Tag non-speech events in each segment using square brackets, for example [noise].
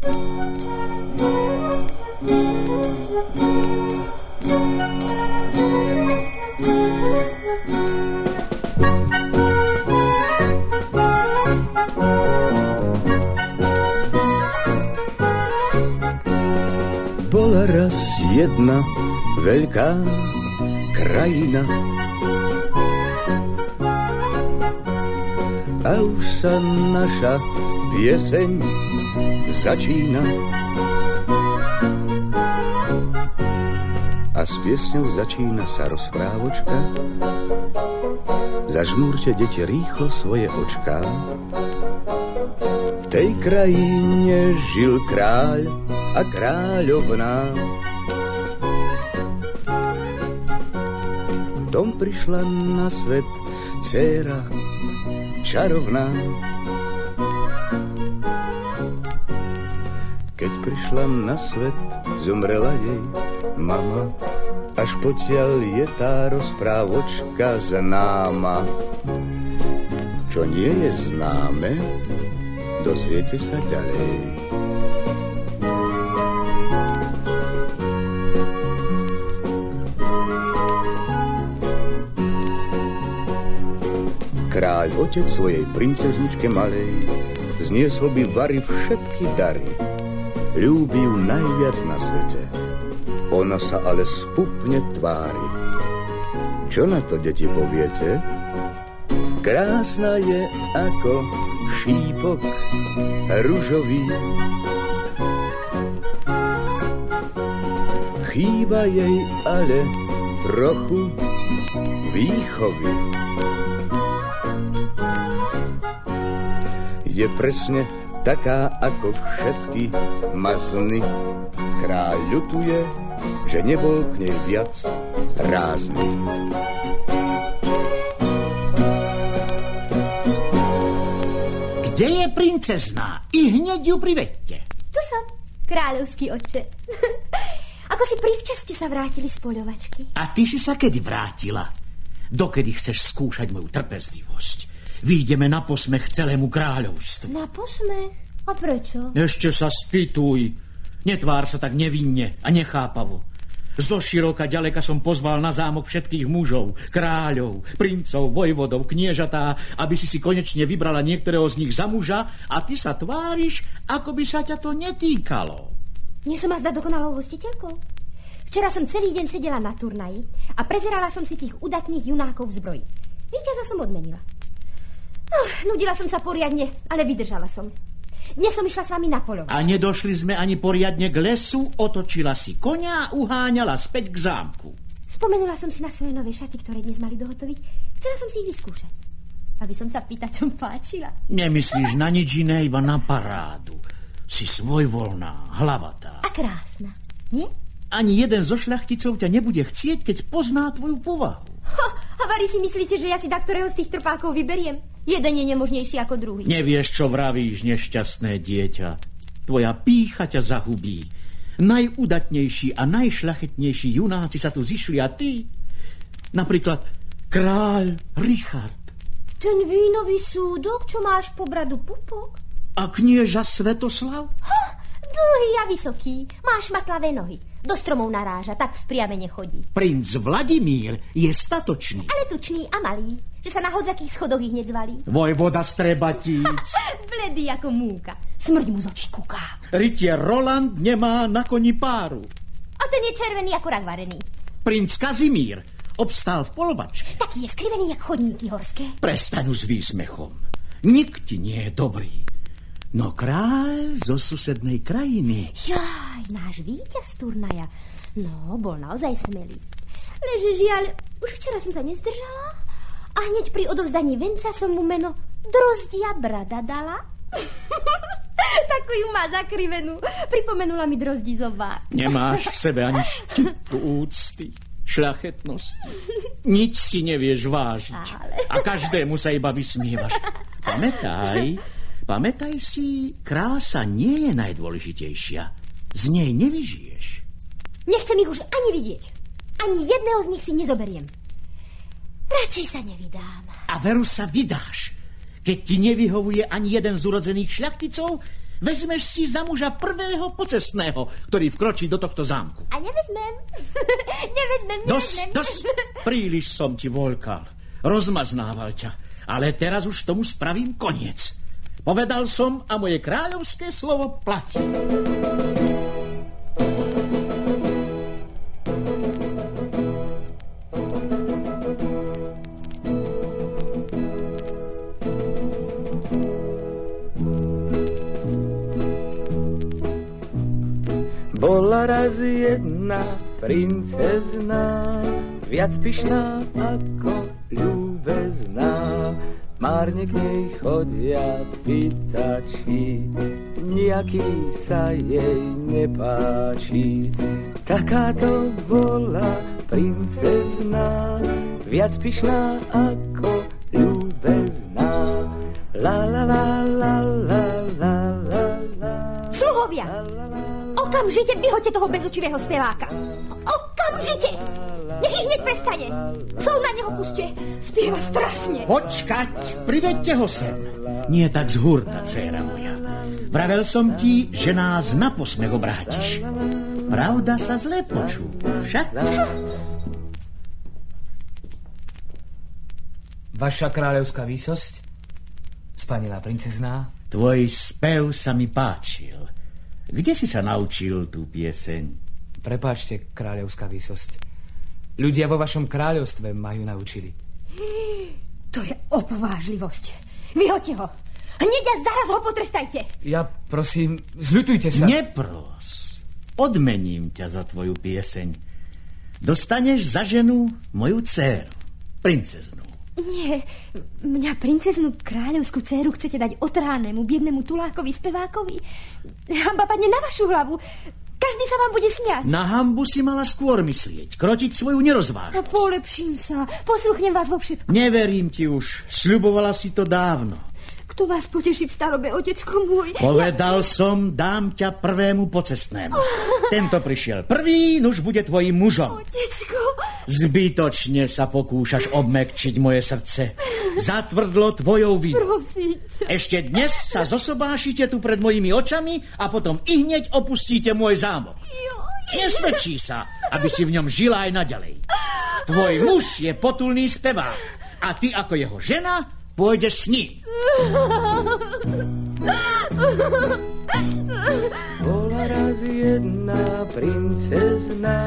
Bola raz jedna veľká krajina. A už sa naša pieseň začína. A s piesňou začína sa rozprávočka. Zažmúrte, deti, rýchlo svoje očká. V tej krajine žil kráľ a kráľovná. Tom prišla na svet dcera čarovná. Keď prišla na svet, zomrela jej mama. Až potiaľ je tá rozprávočka známa. Čo nie je známe, dozviete sa ďalej. Kráľ otec svojej princezničke malej zniesol by vary všetky dary. Ľúbi ju najviac na svete ona sa ale spupne tvári. Čo na to, deti, poviete? Krásna je ako šípok ružový. Chýba jej ale trochu výchovy. Je presne taká ako všetky mazny. Kráľ ľutuje, že nebol k nej viac rázny. Kde je princezná? I hneď ju privedte. Tu som, kráľovský oče. [laughs] Ako si privčaste sa vrátili z poľovačky. A ty si sa kedy vrátila? Dokedy chceš skúšať moju trpezlivosť? Výjdeme na posmech celému kráľovstvu. Na posmech? A prečo? Ešte sa spýtuj. Netvár sa tak nevinne a nechápavo. Zo široka ďaleka som pozval na zámok všetkých mužov, kráľov, princov, vojvodov, kniežatá, aby si si konečne vybrala niektorého z nich za muža a ty sa tváriš, ako by sa ťa to netýkalo. Nie som azda dokonalou hostiteľkou? Včera som celý deň sedela na turnaji a prezerala som si tých udatných junákov v zbroji. Víťaza som odmenila. Oh, nudila som sa poriadne, ale vydržala som. Dnes som išla s vami na polovať. A nedošli sme ani poriadne k lesu, otočila si konia a uháňala späť k zámku. Spomenula som si na svoje nové šaty, ktoré dnes mali dohotoviť. Chcela som si ich vyskúšať. Aby som sa pýta, čo páčila. Nemyslíš na nič iné, iba na parádu. Si svojvoľná, hlavatá. A krásna, nie? Ani jeden zo šľachticov ťa nebude chcieť, keď pozná tvoju povahu. Ha, a Vary si myslíte, že ja si da ktorého z tých trpákov vyberiem? Jeden je nemožnejší ako druhý. Nevieš, čo vravíš, nešťastné dieťa. Tvoja pícha ťa zahubí. Najudatnejší a najšľachetnejší junáci sa tu zišli a ty... Napríklad kráľ Richard. Ten vínový súdok, čo máš po bradu pupok? A knieža Svetoslav? Ha, dlhý a vysoký. Máš matlavé nohy. Do stromov naráža, tak vzpriamene chodí. Princ Vladimír je statočný. Ale tučný a malý, že sa na hodzakých schodoch ich hneď zvalí. Vojvoda Strebatíc. [laughs] Bledý ako múka. Smrť mu z očí kuká. Rytier Roland nemá na koni páru. A ten je červený ako rak varený. Princ Kazimír obstál v polovačke. Taký je skrivený jak chodníky horské. Prestaňu s výsmechom. Nik ti nie je dobrý. No kráľ zo susednej krajiny. Jaj, náš víťaz turnaja. No, bol naozaj smelý. Leže žiaľ, už včera som sa nezdržala a hneď pri odovzdaní venca som mu meno Drozdia brada dala. [laughs] Takú ju má zakrivenú. Pripomenula mi drozdí zobá. Nemáš v sebe ani štipku úcty, šľachetnosti. Nič si nevieš vážiť. Ale... A každému sa iba vysmievaš. Pamätaj, Pamätaj si, krása nie je najdôležitejšia. Z nej nevyžiješ. Nechcem ich už ani vidieť. Ani jedného z nich si nezoberiem. Radšej sa nevydám. A veru sa vydáš. Keď ti nevyhovuje ani jeden z urodzených šľachticov, vezmeš si za muža prvého pocestného, ktorý vkročí do tohto zámku. A nevezmem. [laughs] nevezmem, nevezmem. dosť, príliš som ti volkal. Rozmaznával ťa. Ale teraz už tomu spravím koniec. Povedal som a moje kráľovské slovo platí. Raz jedna princezná, viac pyšná ako ľúbezná. Márne k nej chodia pýtači, nejaký sa jej nepáči. Takáto bola princezná, viac pyšná ako ľúbezná. La la la okamžite vyhoďte toho bezočivého speváka. Okamžite! Nech ich hneď prestane. Sol na neho puste. Spieva strašne. Počkať, privedte ho sem. Nie tak z hurta, dcéra moja. Vravel som ti, že nás na posmech obrátiš. Pravda sa zle počúva, však? Vaša kráľovská výsosť? Spanilá princezná? Tvoj spev sa mi páčil. Kde si sa naučil tú pieseň? Prepáčte, kráľovská výsosť. Ľudia vo vašom kráľovstve ma ju naučili. [gasps] To je opovážlivosť. Vyhoďte ho. Hneď a zaraz ho potrestajte. Ja prosím, zľutujte sa. Nepros. Odmením ťa za tvoju pieseň. Dostaneš za ženu moju dceru, princeznú. Nie, mňa princeznú kráľovskú dceru chcete dať otránnemu, biednemu tulákovi, spevákovi. Hamba padne na vašu hlavu. Každý sa vám bude smiať. Na hambu si mala skôr myslieť, krotiť svoju A nerozvážnosť. polepším sa, posluchnem vás vo všetkom. Neverím ti už, sľubovala si to dávno. Kto vás poteší v starobe, otecko môj? Povedal som, dám ťa prvému pocestnému. [laughs] Tento prišiel prvý, nuž bude tvojim mužom. Otecko, Zbytočne sa pokúšaš obmekčiť moje srdce. Zatvrdlo tvojou vínou. prosíte. Ešte dnes sa zosobášite tu pred mojimi očami a potom i hneď opustíte môj zámok. Nesvedčí sa, aby si v ňom žila aj naďalej. Tvoj muž je potulný spevák a ty ako jeho žena pôjdeš s ním. Bola raz jedna princezná,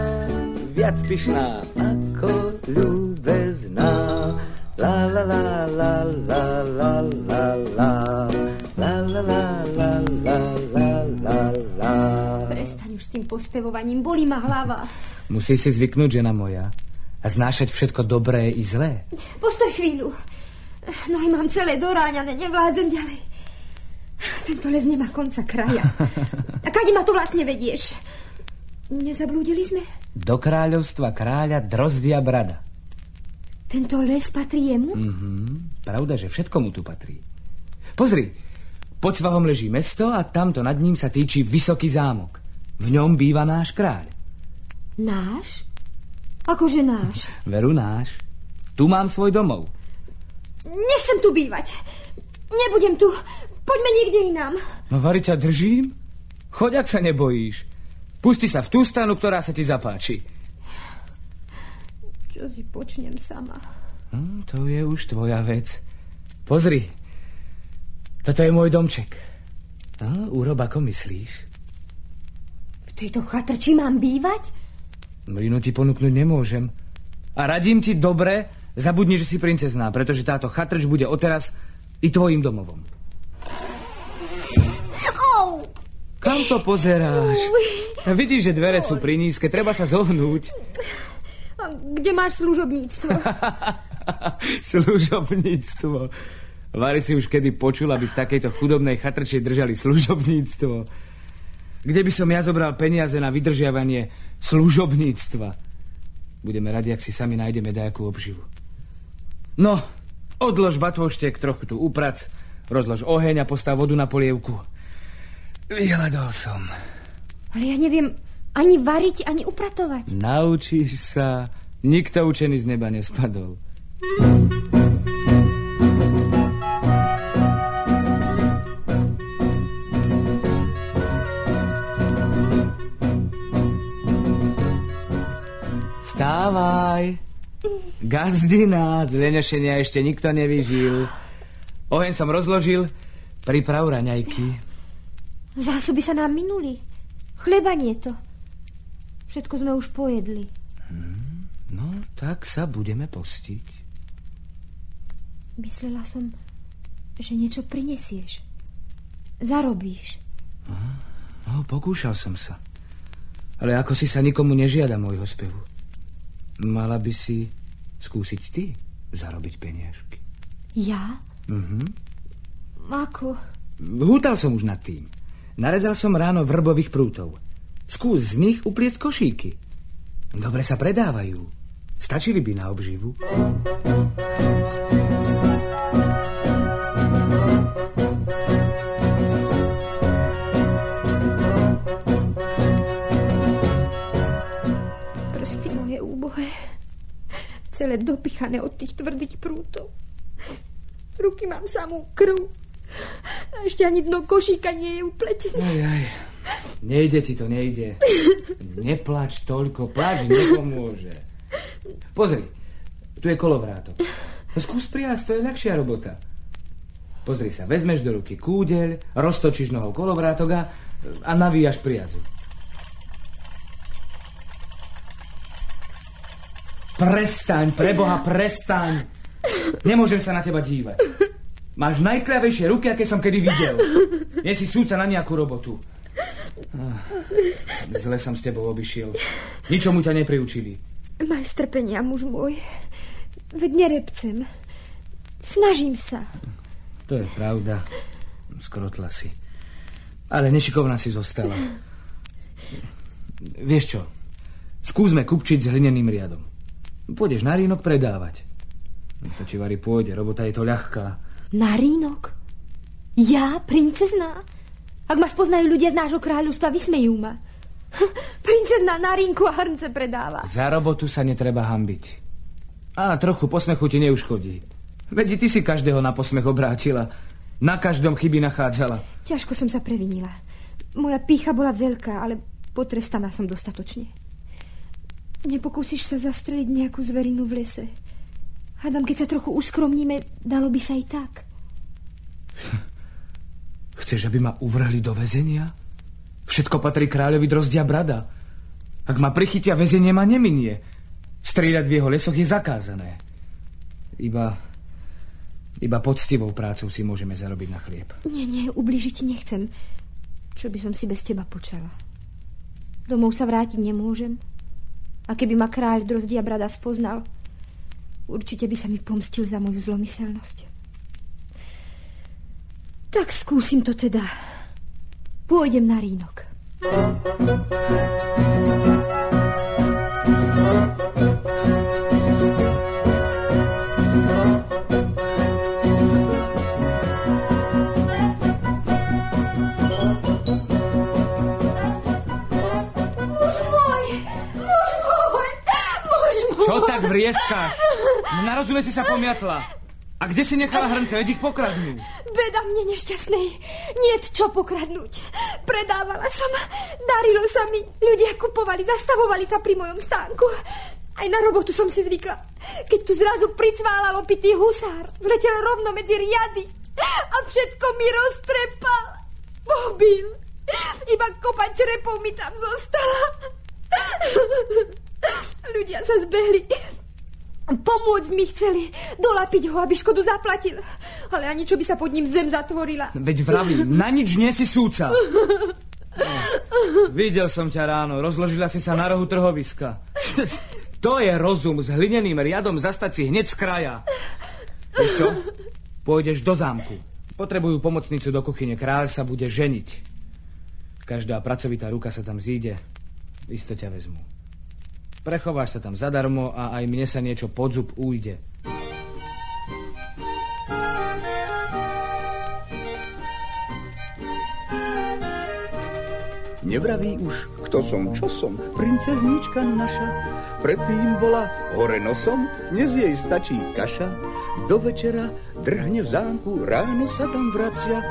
viac pyšná ako ľúbezná. La la la la la la la la la la la la la la la la Prestaň už s tým pospevovaním, bolí ma hlava. Musí si zvyknúť, žena moja. A znášať všetko dobré i zlé. Postoj chvíľu. Nohy mám celé doráňané, nevládzem ďalej. Tento les nemá konca kraja. A kade ma tu vlastne vedieš? Nezablúdili sme? Do kráľovstva kráľa drozdia brada. Tento les patrí jemu? Mhm, pravda, že všetko mu tu patrí. Pozri, pod svahom leží mesto a tamto nad ním sa týči vysoký zámok. V ňom býva náš kráľ. Náš? Akože náš? [laughs] Veru náš. Tu mám svoj domov. Nechcem tu bývať. Nebudem tu. Poďme niekde inám. No vari ťa držím? Choď, ak sa nebojíš. Pusti sa v tú stranu, ktorá sa ti zapáči. Čo si počnem sama? Hm, to je už tvoja vec. Pozri, toto je môj domček. No, urob ako myslíš. V tejto chatrči mám bývať? No inú ti ponúknuť nemôžem. A radím ti dobre, zabudni, že si princezná, pretože táto chatrč bude odteraz i tvojim domovom. Kam to pozeráš? Vidíš, že dvere sú prinízke, treba sa zohnúť. Kde máš služobníctvo? [laughs] služobníctvo. Vary si už kedy počul, aby v takejto chudobnej chatrči držali služobníctvo. Kde by som ja zobral peniaze na vydržiavanie služobníctva? Budeme radi, ak si sami nájdeme dajakú obživu. No, odlož batvoštek, trochu tu uprac, rozlož oheň a postav vodu na polievku. Vyhľadal som. Ale ja neviem ani variť, ani upratovať. Naučíš sa. Nikto učený z neba nespadol. Stávaj. Gazdina, z lenešenia ešte nikto nevyžil. Oheň som rozložil, priprav raňajky. Zásoby sa nám minuli. Chleba nie to. Všetko sme už pojedli. No, tak sa budeme postiť. Myslela som, že niečo prinesieš. Zarobíš. No, pokúšal som sa. Ale ako si sa nikomu nežiada môjho spevu. Mala by si skúsiť ty zarobiť peniažky. Ja? Mhm. Ako? Hútal som už nad tým. Narezal som ráno vrbových prútov. Skús z nich upliesť košíky. Dobre sa predávajú. Stačili by na obživu. Prsty moje úbohé. Celé dopichané od tých tvrdých prútov. Ruky mám samú krv. A ešte ani dno košíka nie je upletené. Aj, aj. Nejde ti to, nejde. Neplač toľko, plač nepomôže. Pozri, tu je kolovrátok. Skús priaz, to je ľahšia robota. Pozri sa, vezmeš do ruky kúdeľ, roztočíš nohou kolovrátok a, a navíjaš priadzu. Prestaň, preboha, prestaň. Nemôžem sa na teba dívať. Máš najkľavejšie ruky, aké som kedy videl. [laughs] Nie si súca na nejakú robotu. Ah, Zle som s tebou obišiel. Ničomu ťa nepriučili. Maj strpenia, muž môj. Veď nerepcem. Snažím sa. To je pravda. Skrotla si. Ale nešikovná si zostala. Vieš čo? Skúsme kupčiť s hlineným riadom. Pôjdeš na rínok predávať. To ti varí pôjde, robota je to ľahká. Na rínok? Ja, princezná? Ak ma spoznajú ľudia z nášho kráľovstva, vysmejú ma. [laughs] Princezná na rínku a hrnce predáva. Za robotu sa netreba hambiť. A trochu posmechu ti neuškodí. Veď ty si každého na posmech obrátila. Na každom chyby nachádzala. Ťažko som sa previnila. Moja pícha bola veľká, ale potrestaná som dostatočne. Nepokúsiš sa zastreliť nejakú zverinu v lese? Hádam, keď sa trochu uskromníme, dalo by sa i tak. [laughs] Chceš, aby ma uvrhli do väzenia? Všetko patrí kráľovi drozdia brada. Ak ma prichytia, väzenie ma neminie. Strieľať v jeho lesoch je zakázané. Iba... Iba poctivou prácou si môžeme zarobiť na chlieb. Nie, nie, ubližiť nechcem. Čo by som si bez teba počala? Domov sa vrátiť nemôžem. A keby ma kráľ drozdia brada spoznal, určite by sa mi pomstil za moju zlomyselnosť. Tak skúsim to teda. Pôjdem na rínok. Muž vrieskáš? Na si sa pomiatla. A kde si nechala hrnce? Veď ich pokradnú. Beda mne nešťastnej. Nie čo pokradnúť. Predávala som. Darilo sa mi. Ľudia kupovali, zastavovali sa pri mojom stánku. Aj na robotu som si zvykla. Keď tu zrazu pricválal opitý husár, vletel rovno medzi riady a všetko mi roztrepal. Mobil. Iba kopa črepov mi tam zostala. Ľudia sa zbehli. Pomôcť mi chceli. Dolapiť ho, aby škodu zaplatil. Ale ani čo by sa pod ním zem zatvorila. Veď vravím, na nič nie si súca. [laughs] No, videl som ťa ráno, rozložila si sa na rohu trhoviska. To je rozum s hlineným riadom zastať si hneď z kraja. Vieš čo? Pôjdeš do zámku. Potrebujú pomocnicu do kuchyne. Kráľ sa bude ženiť. Každá pracovitá ruka sa tam zíde. Isto ťa vezmu. Prechováš sa tam zadarmo a aj mne sa niečo pod zub ujde. Nevraví už, kto som, čo som, princeznička naša. Predtým bola hore nosom, dnes jej stačí kaša. Do večera drhne v zámku, ráno sa tam vracia.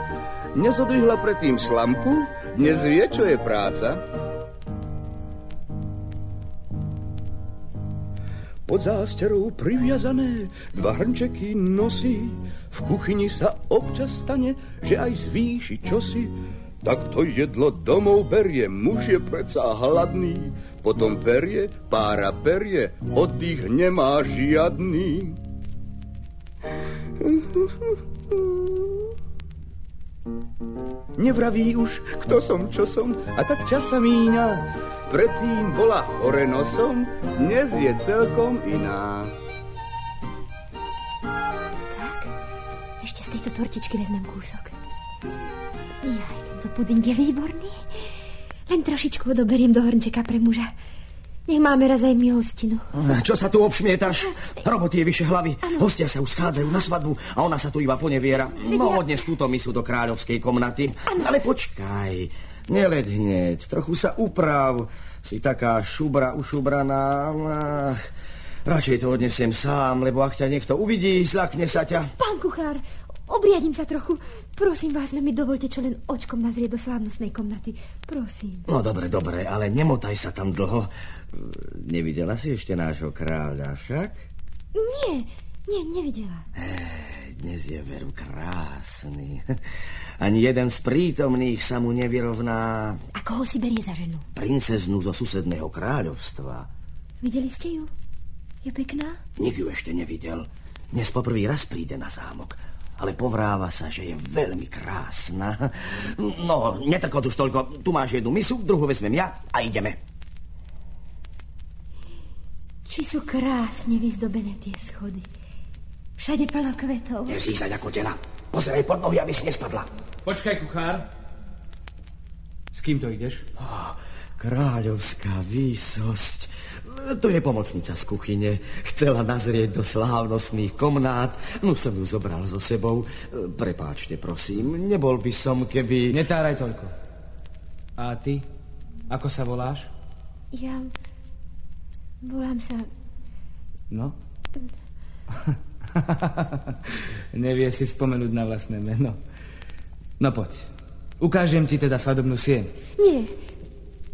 Nezodvihla predtým slampu, dnes vie, čo je práca. Pod zásterou priviazané, dva hrnčeky nosí. V kuchyni sa občas stane, že aj zvýši čosi. Tak to jedlo domov berie, muž je predsa hladný. Potom berie, pára berie, oddych nemá žiadny. Nevraví už, kto som, čo som, a tak čas sa míňa. Predtým bola hore nosom, dnes je celkom iná. Tak, ešte z tejto tortičky vezmem kúsok. Jaj, tento puding je výborný. Len trošičku odoberiem do hrnčeka pre muža. Nech máme raz aj my hostinu. Čo sa tu obšmietaš? Roboty je vyše hlavy. Hostia sa už schádzajú na svadbu a ona sa tu iba poneviera. No, odnes túto misu do kráľovskej komnaty. Ale počkaj, neled hneď, trochu sa uprav. Si taká šubra ušubraná. Ach, radšej to odnesiem sám, lebo ak ťa niekto uvidí, zlakne sa ťa. Pán kuchár, obriadím sa trochu. Prosím vás, len mi dovolte čo len očkom nazrieť do slávnostnej komnaty. Prosím. No dobre, dobre, ale nemotaj sa tam dlho. Nevidela si ešte nášho kráľa však? Nie, nie, nevidela. Dnes je veru krásny. Ani jeden z prítomných sa mu nevyrovná. A koho si berie za ženu? Princeznu zo susedného kráľovstva. Videli ste ju? Je pekná? Nik ju ešte nevidel. Dnes poprvý raz príde na zámok. Ale povráva sa, že je veľmi krásna. No, netrkot už toľko. Tu máš jednu misu, druhú vezmem ja a ideme. Či sú krásne vyzdobené tie schody. Všade plno kvetov. Nezízať ako tela. Pozeraj pod nohy, aby si nespadla. Počkaj, kuchár. S kým to ideš? Kráľovská výsosť. To je pomocnica z kuchyne. Chcela nazrieť do slávnostných komnát. No som ju zobral so sebou. Prepáčte, prosím. Nebol by som, keby... Netáraj toľko. A ty? Ako sa voláš? Ja... Volám sa... No? [laughs] Nevie si spomenúť na vlastné meno. No poď. Ukážem ti teda svadobnú sieň. Nie,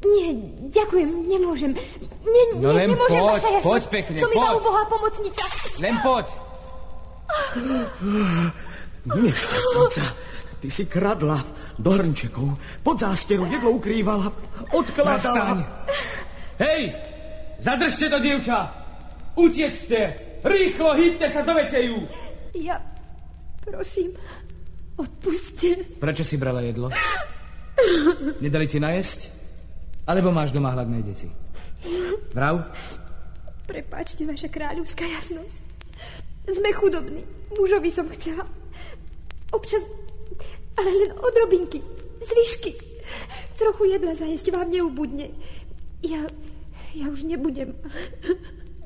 nie, ďakujem, nemôžem. Nie, No nie, len nemôžem, poď, vaša jasnosť. poď pekne, Som iba poď. ubohá pomocnica. Len poď. Nešťastnica, ty si kradla do hrnčekov, pod zásteru jedlo ukrývala, Nastaň. odkladala. Hej! Zadržte to, dievča! Utiecte! Rýchlo, hýbte sa, dovete ju! Ja, prosím, odpuste. Prečo si brala jedlo? Nedali ti najesť? Alebo máš doma hladné deti? Vrav? Prepáčte, vaša kráľovská jasnosť. Sme chudobní. Mužovi som chcela. Občas, ale len odrobinky, zvyšky. Trochu jedla zajesť vám neubudne. Ja, ja už nebudem.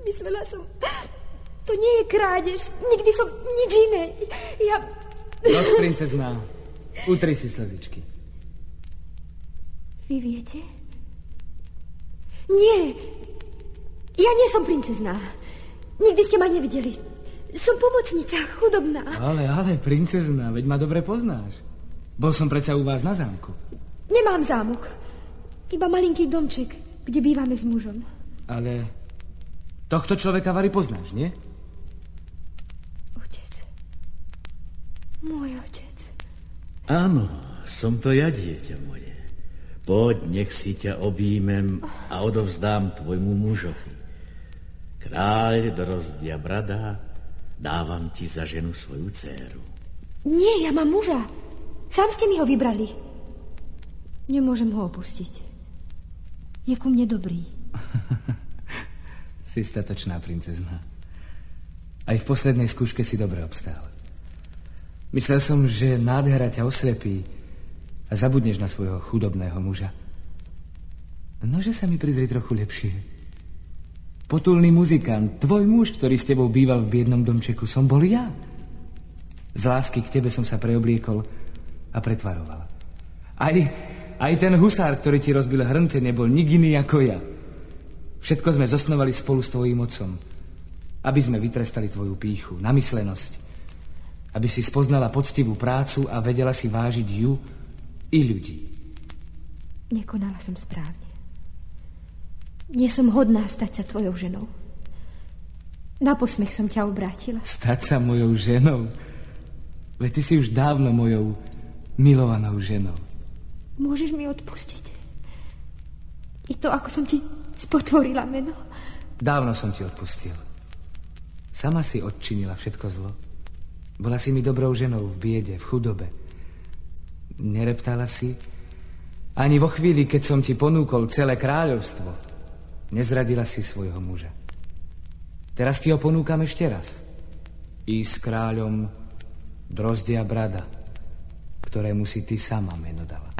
Myslela som, to nie je krádež. Nikdy som nič iné. Ja... Nos, princezná. Utri si slzičky. Vy viete? Nie. Ja nie som princezná. Nikdy ste ma nevideli. Som pomocnica, chudobná. Ale, ale, princezná, veď ma dobre poznáš. Bol som predsa u vás na zámku. Nemám zámok. Iba malinký domček, kde bývame s mužom. Ale tohto človeka Vary poznáš, nie? Otec. Môj otec. Áno, som to ja, dieťa moje. Poď, nech si ťa objímem a odovzdám tvojmu mužovi. Kráľ Drozdia Brada, dávam ti za ženu svoju dceru. Nie, ja mám muža. Sám ste mi ho vybrali. Nemôžem ho opustiť. Je ku mne dobrý. [laughs] Si statočná princezná. Aj v poslednej skúške si dobre obstál. Myslel som, že nádhera ťa oslepí a zabudneš na svojho chudobného muža. Nože sa mi prizri trochu lepšie. Potulný muzikant, tvoj muž, ktorý s tebou býval v biednom domčeku, som bol ja. Z lásky k tebe som sa preobliekol a pretvaroval. Aj, aj ten husár, ktorý ti rozbil hrnce, nebol nik iný ako ja. Všetko sme zosnovali spolu s tvojím otcom, aby sme vytrestali tvoju píchu, namyslenosť, aby si spoznala poctivú prácu a vedela si vážiť ju i ľudí. Nekonala som správne. Nie som hodná stať sa tvojou ženou. Na posmech som ťa obrátila. Stať sa mojou ženou? Veď ty si už dávno mojou milovanou ženou. Môžeš mi odpustiť. I to, ako som ti spotvorila meno. Dávno som ti odpustil. Sama si odčinila všetko zlo. Bola si mi dobrou ženou v biede, v chudobe. Nereptala si, ani vo chvíli, keď som ti ponúkol celé kráľovstvo, nezradila si svojho muža. Teraz ti ho ponúkam ešte raz. I s kráľom Drozdia Brada, ktorému si ty sama meno dala.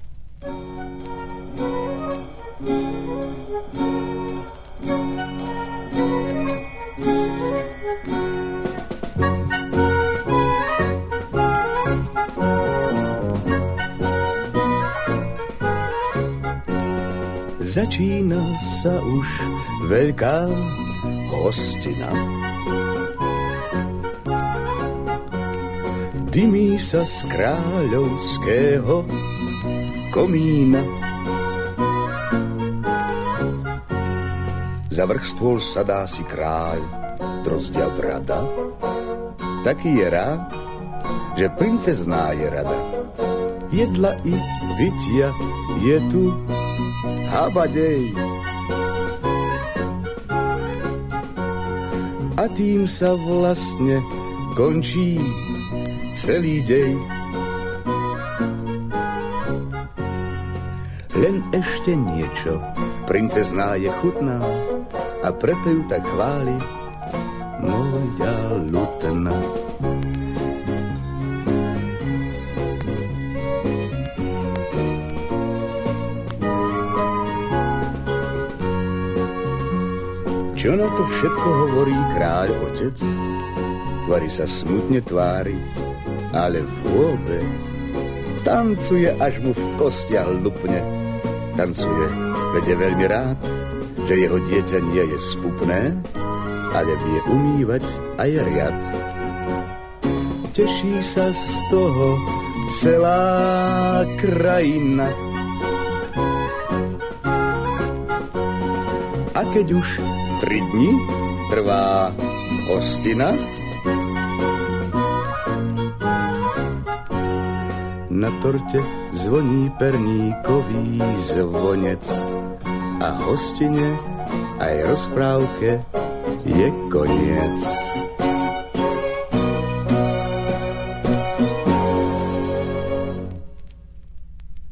Začína sa už veľká hostina. Dymí sa z kráľovského komína. Za vrch stôl sadá si kráľ, drozdia brada. Taký je rád, že princezná je rada. Jedla i pitia je tu habadej. A tým sa vlastne končí celý dej. Len ešte niečo, princezná je chutná a preto ju tak chváli moja lutna. Čo na to všetko hovorí kráľ otec? Tvári sa smutne tvári, ale vôbec. Tancuje, až mu v kostiach lupne. Tancuje, veď je veľmi rád, že jeho dieťa nie je spupné, ale vie umývať aj riad. Teší sa z toho celá krajina. A keď už tri dni trvá hostina, na torte zvoní perníkový zvonec a hostine aj rozprávke je koniec.